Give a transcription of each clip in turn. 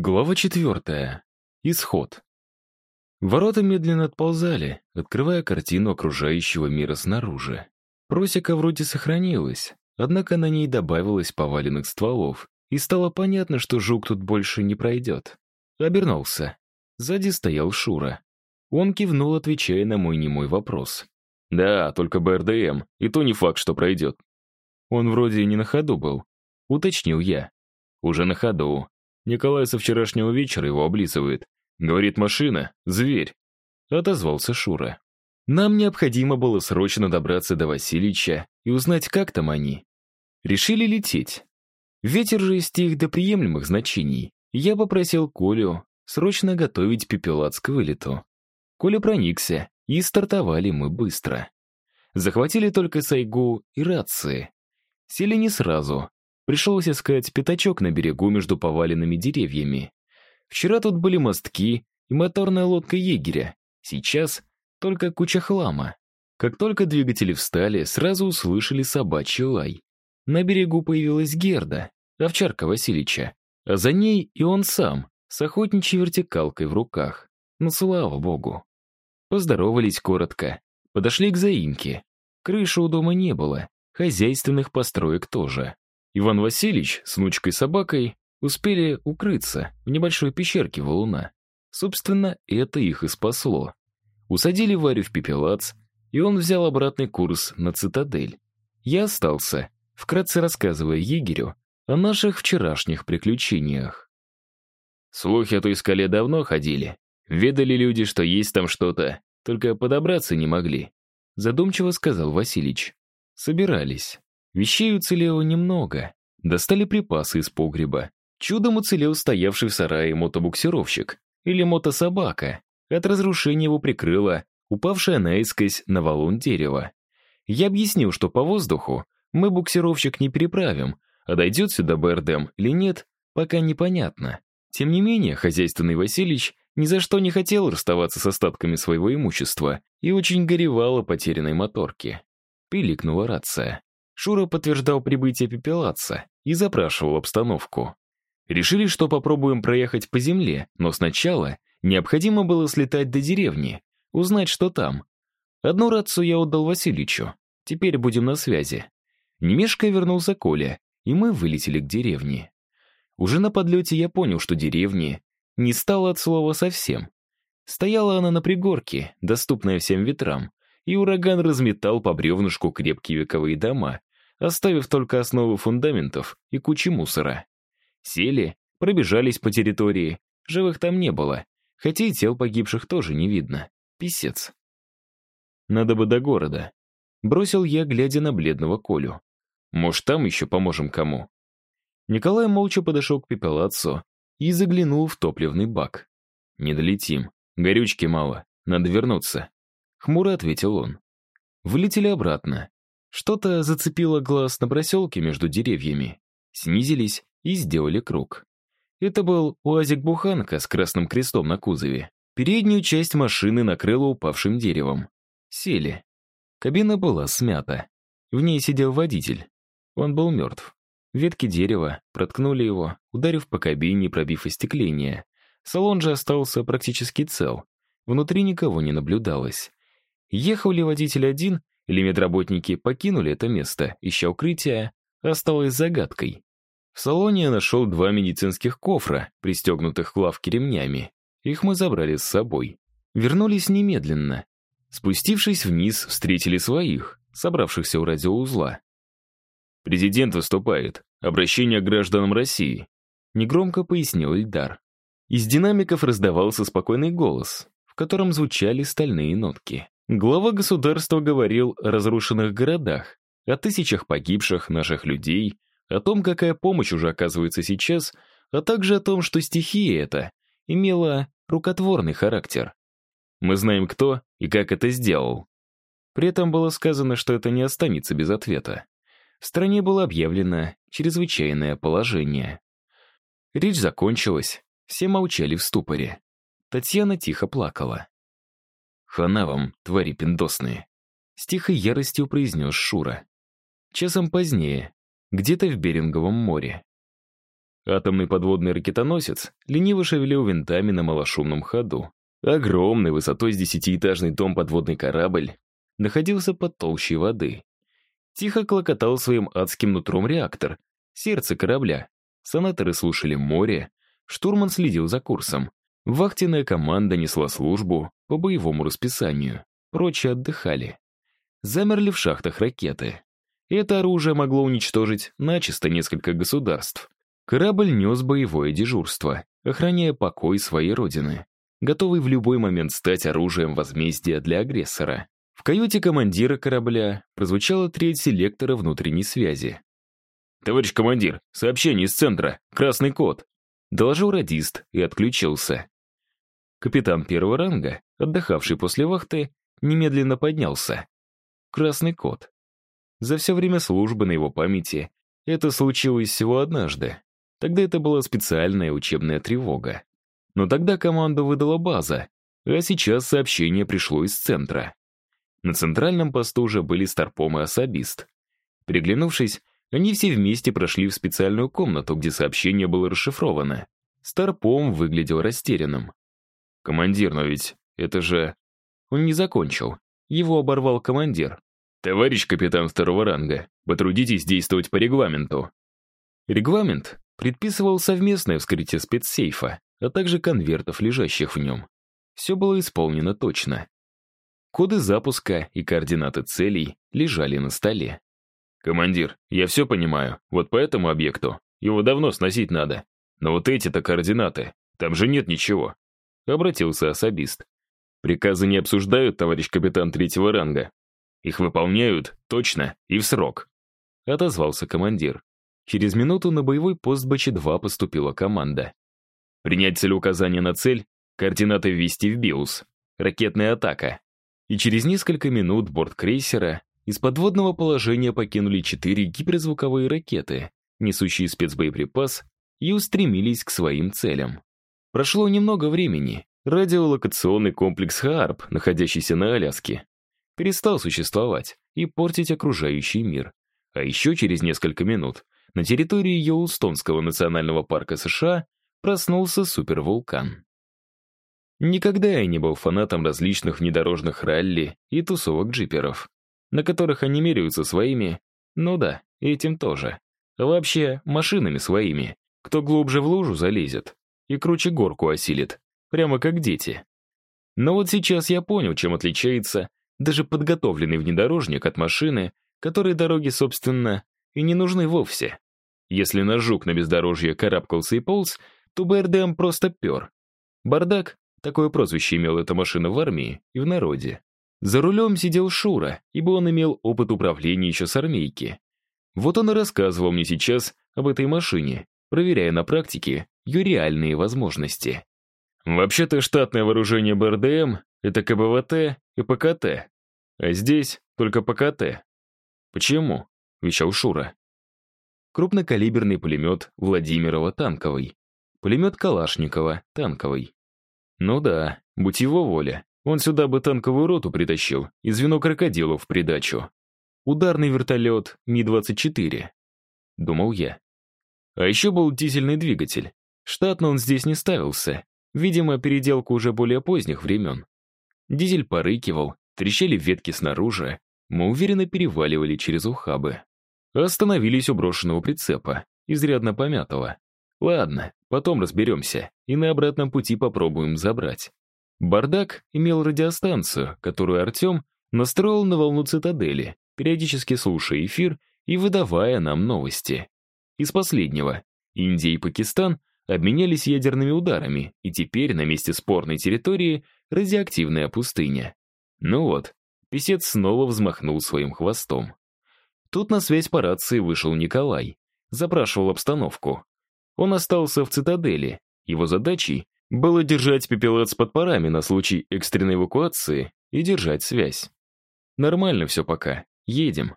Глава четвертая. Исход. Ворота медленно отползали, открывая картину окружающего мира снаружи. Просека вроде сохранилась, однако на ней добавилось поваленных стволов, и стало понятно, что жук тут больше не пройдет. Обернулся. Сзади стоял Шура. Он кивнул, отвечая на мой немой вопрос. «Да, только БРДМ, и то не факт, что пройдет». Он вроде не на ходу был. Уточнил я. «Уже на ходу. Николай со вчерашнего вечера его облизывает. Говорит, машина — зверь. Отозвался Шура. Нам необходимо было срочно добраться до Васильича и узнать, как там они. Решили лететь. Ветер же стих до приемлемых значений. Я попросил Колю срочно готовить пепелац к вылету. Коля проникся, и стартовали мы быстро. Захватили только сайгу и рации. Сели не сразу, Пришлось искать пятачок на берегу между поваленными деревьями. Вчера тут были мостки и моторная лодка егеря. Сейчас только куча хлама. Как только двигатели встали, сразу услышали собачий лай. На берегу появилась Герда, овчарка Васильича, а за ней и он сам, с охотничьей вертикалкой в руках. Ну, слава богу. Поздоровались коротко, подошли к заимке. Крыши у дома не было, хозяйственных построек тоже. Иван Васильевич с внучкой-собакой успели укрыться в небольшой пещерке валуна. Собственно, это их и спасло. Усадили Варю в пепелац, и он взял обратный курс на цитадель. Я остался, вкратце рассказывая егерю о наших вчерашних приключениях. Слухи о той скале давно ходили. Ведали люди, что есть там что-то, только подобраться не могли. Задумчиво сказал Василич. Собирались. Вещей уцелело немного. Достали припасы из погреба. Чудом уцелел стоявший в сарае мотобуксировщик или мотособака. От разрушения его прикрыло упавшее наискось на валун дерева. Я объяснил, что по воздуху мы буксировщик не переправим, а дойдет сюда БРДМ или нет, пока непонятно. Тем не менее, хозяйственный Васильевич ни за что не хотел расставаться с остатками своего имущества и очень горевал о потерянной моторке. Пиликнула рация. Шура подтверждал прибытие пепелаца и запрашивал обстановку. Решили, что попробуем проехать по земле, но сначала необходимо было слетать до деревни, узнать, что там. Одну рацию я отдал Васильичу. Теперь будем на связи. Немешко вернулся Коля, и мы вылетели к деревне. Уже на подлете я понял, что деревни не стало от слова совсем. Стояла она на пригорке, доступная всем ветрам, и ураган разметал по бревнышку крепкие вековые дома, оставив только основы фундаментов и кучи мусора. Сели, пробежались по территории, живых там не было, хотя и тел погибших тоже не видно. Писец. Надо бы до города. Бросил я, глядя на бледного Колю. Может, там еще поможем кому? Николай молча подошел к пепелацу и заглянул в топливный бак. «Не долетим. Горючки мало. Надо вернуться». Хмуро ответил он. Вылетели обратно. Что-то зацепило глаз на проселке между деревьями. Снизились и сделали круг. Это был УАЗик-буханка с красным крестом на кузове. Переднюю часть машины накрыло упавшим деревом. Сели. Кабина была смята. В ней сидел водитель. Он был мертв. Ветки дерева проткнули его, ударив по кабине пробив остекление. Салон же остался практически цел. Внутри никого не наблюдалось. Ехал ли водитель один или медработники покинули это место, ища укрытия, осталось загадкой. В салоне я нашел два медицинских кофра, пристегнутых к лавке ремнями. Их мы забрали с собой. Вернулись немедленно. Спустившись вниз, встретили своих, собравшихся у радиоузла. «Президент выступает. Обращение к гражданам России», — негромко пояснил Ильдар. Из динамиков раздавался спокойный голос, в котором звучали стальные нотки. Глава государства говорил о разрушенных городах, о тысячах погибших наших людей, о том, какая помощь уже оказывается сейчас, а также о том, что стихия эта имела рукотворный характер. Мы знаем, кто и как это сделал. При этом было сказано, что это не останется без ответа. В стране было объявлено чрезвычайное положение. Речь закончилась, все молчали в ступоре. Татьяна тихо плакала. «Хана твари пиндосные!» С тихой яростью произнес Шура. Часом позднее, где-то в Беринговом море. Атомный подводный ракетоносец лениво шевелил винтами на малошумном ходу. Огромный, высотой с десятиэтажный дом подводный корабль находился под толщей воды. Тихо клокотал своим адским нутром реактор, сердце корабля. Санаторы слушали море, штурман следил за курсом. Вахтенная команда несла службу по боевому расписанию. Прочие отдыхали. Замерли в шахтах ракеты. Это оружие могло уничтожить начисто несколько государств. Корабль нес боевое дежурство, охраняя покой своей родины, готовый в любой момент стать оружием возмездия для агрессора. В каюте командира корабля прозвучала треть селектора внутренней связи. «Товарищ командир, сообщение из центра, красный код», доложил радист и отключился. Капитан первого ранга, отдыхавший после вахты, немедленно поднялся. Красный код. За все время службы на его памяти это случилось всего однажды. Тогда это была специальная учебная тревога. Но тогда команду выдала база, а сейчас сообщение пришло из центра. На центральном посту уже были Старпом и особист. Приглянувшись, они все вместе прошли в специальную комнату, где сообщение было расшифровано. Старпом выглядел растерянным. «Командир, но ведь это же...» Он не закончил. Его оборвал командир. «Товарищ капитан второго ранга, потрудитесь действовать по регламенту». Регламент предписывал совместное вскрытие спецсейфа, а также конвертов, лежащих в нем. Все было исполнено точно. Коды запуска и координаты целей лежали на столе. «Командир, я все понимаю, вот по этому объекту. Его давно сносить надо. Но вот эти-то координаты, там же нет ничего». Обратился особист. «Приказы не обсуждают, товарищ капитан третьего ранга. Их выполняют точно и в срок». Отозвался командир. Через минуту на боевой пост БЧ-2 поступила команда. Принять целеуказание на цель, координаты ввести в БИУС. Ракетная атака. И через несколько минут борт крейсера из подводного положения покинули четыре гиперзвуковые ракеты, несущие спецбоеприпас, и устремились к своим целям. Прошло немного времени. Радиолокационный комплекс Хаарп, находящийся на Аляске, перестал существовать и портить окружающий мир. А еще через несколько минут на территории Йоулстонского национального парка США проснулся супервулкан. Никогда я не был фанатом различных внедорожных ралли и тусовок джиперов, на которых они меряются своими, ну да, этим тоже. вообще, машинами своими. Кто глубже в лужу залезет и круче горку осилит, прямо как дети. Но вот сейчас я понял, чем отличается даже подготовленный внедорожник от машины, которой дороги, собственно, и не нужны вовсе. Если на жук на бездорожье карабкался и полз, то БРДМ просто пер. Бардак — такое прозвище имела эта машина в армии и в народе. За рулем сидел Шура, ибо он имел опыт управления еще с армейки. Вот он и рассказывал мне сейчас об этой машине, проверяя на практике ее реальные возможности. Вообще-то штатное вооружение БРДМ — это КБВТ и ПКТ, а здесь только ПКТ. «Почему?» — вещал Шура крупнокалиберный пулемет Владимирова танковый, пулемет Калашникова танковый. Ну да, будь его воля, он сюда бы танковую роту притащил и звено крокодилов в придачу. Ударный вертолет Ми-24, думал я. А еще был дизельный двигатель. Штатно он здесь не ставился. Видимо, переделка уже более поздних времен. Дизель порыкивал, трещали ветки снаружи. Мы уверенно переваливали через ухабы. Остановились у брошенного прицепа, изрядно помятого. Ладно, потом разберемся, и на обратном пути попробуем забрать. Бардак имел радиостанцию, которую Артем настроил на волну цитадели, периодически слушая эфир и выдавая нам новости. Из последнего Индия и Пакистан обменялись ядерными ударами, и теперь на месте спорной территории радиоактивная пустыня. Ну вот, писец снова взмахнул своим хвостом. Тут на связь по рации вышел Николай. Запрашивал обстановку. Он остался в цитадели. Его задачей было держать пепелац под парами на случай экстренной эвакуации и держать связь. Нормально все пока. Едем.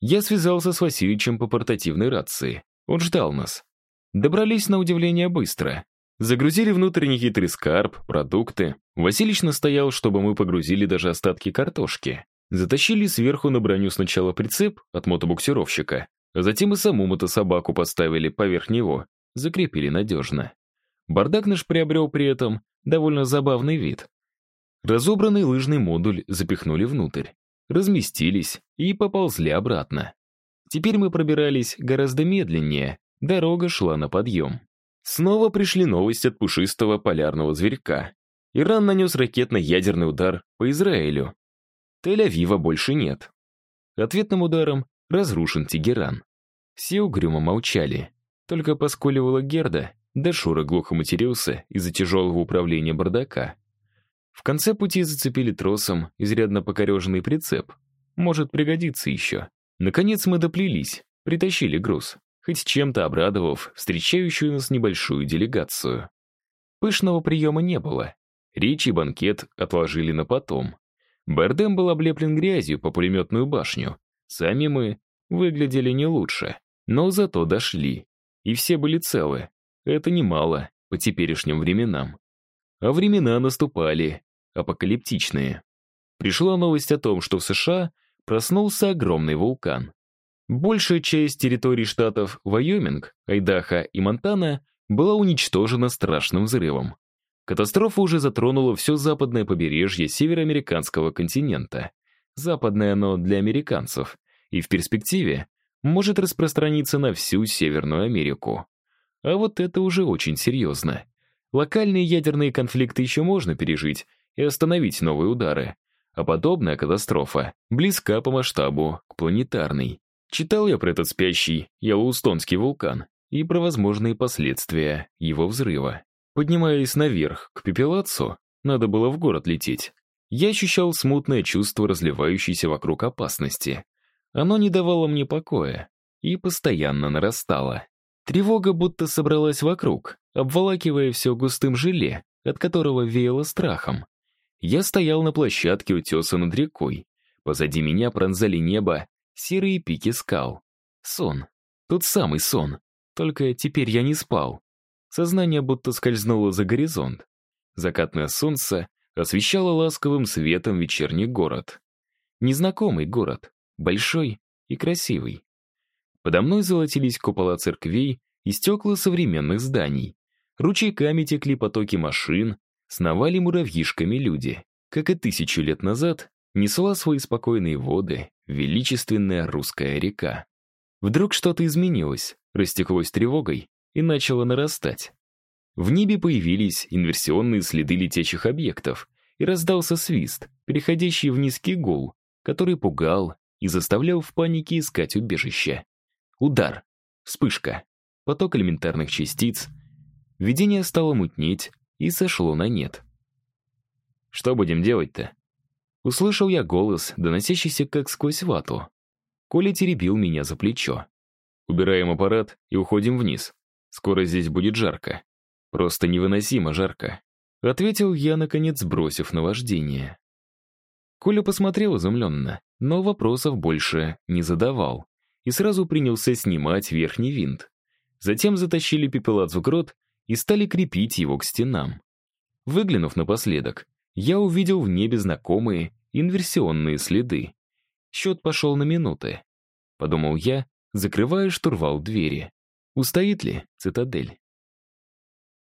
Я связался с Васильевичем по портативной рации. Он ждал нас. Добрались на удивление быстро. Загрузили внутрь нехитрый скарб, продукты. Васильевич настоял, чтобы мы погрузили даже остатки картошки. Затащили сверху на броню сначала прицеп от мотобуксировщика, а затем и саму мотособаку поставили поверх него. закрепили надежно. Бардак наш приобрел при этом довольно забавный вид. Разобранный лыжный модуль запихнули внутрь, разместились и поползли обратно. Теперь мы пробирались гораздо медленнее, дорога шла на подъем. Снова пришли новости от пушистого полярного зверька. Иран нанес ракетно-ядерный удар по Израилю. Тель-Авива больше нет. Ответным ударом разрушен Тегеран. Все угрюмо молчали. Только поскуливала Герда, да Шура глухо матерился из-за тяжелого управления бардака. В конце пути зацепили тросом изрядно покореженный прицеп. Может пригодиться еще. Наконец мы доплелись, притащили груз, хоть чем-то обрадовав встречающую нас небольшую делегацию. Пышного приема не было. Речь и банкет отложили на потом. Бердем был облеплен грязью по пулеметную башню. Сами мы выглядели не лучше, но зато дошли. И все были целы. Это немало по теперешним временам. А времена наступали, апокалиптичные. Пришла новость о том, что в США проснулся огромный вулкан. Большая часть территорий штатов Вайоминг, Айдахо и Монтана была уничтожена страшным взрывом. Катастрофа уже затронула все западное побережье североамериканского континента. Западное оно для американцев, и в перспективе может распространиться на всю Северную Америку. А вот это уже очень серьезно. Локальные ядерные конфликты еще можно пережить и остановить новые удары, а подобная катастрофа близка по масштабу к планетарной. Читал я про этот спящий Йеллоустонский вулкан и про возможные последствия его взрыва. Поднимаясь наверх, к пепелацу, надо было в город лететь. Я ощущал смутное чувство разливающейся вокруг опасности. Оно не давало мне покоя и постоянно нарастало. Тревога будто собралась вокруг, обволакивая все густым желе, от которого веяло страхом. Я стоял на площадке утеса над рекой. Позади меня пронзали небо серые пики скал. Сон. Тот самый сон. Только теперь я не спал. Сознание будто скользнуло за горизонт. Закатное солнце освещало ласковым светом вечерний город. Незнакомый город, большой и красивый. Подо мной золотились купола церквей и стекла современных зданий. Ручейками текли потоки машин, сновали муравьишками люди. Как и тысячу лет назад, несла свои спокойные воды величественная русская река. Вдруг что-то изменилось, растеклось тревогой, и начало нарастать. В небе появились инверсионные следы летящих объектов, и раздался свист, переходящий в низкий гул, который пугал и заставлял в панике искать убежище. Удар, вспышка, поток элементарных частиц. Видение стало мутнеть и сошло на нет. «Что будем делать-то?» Услышал я голос, доносящийся как сквозь вату. Коля теребил меня за плечо. «Убираем аппарат и уходим вниз. Скоро здесь будет жарко. Просто невыносимо жарко. Ответил я, наконец, бросив наваждение. Коля посмотрел изумленно, но вопросов больше не задавал. И сразу принялся снимать верхний винт. Затем затащили пепелац в грот и стали крепить его к стенам. Выглянув напоследок, я увидел в небе знакомые инверсионные следы. Счет пошел на минуты. Подумал я, закрывая штурвал двери. Устоит ли цитадель?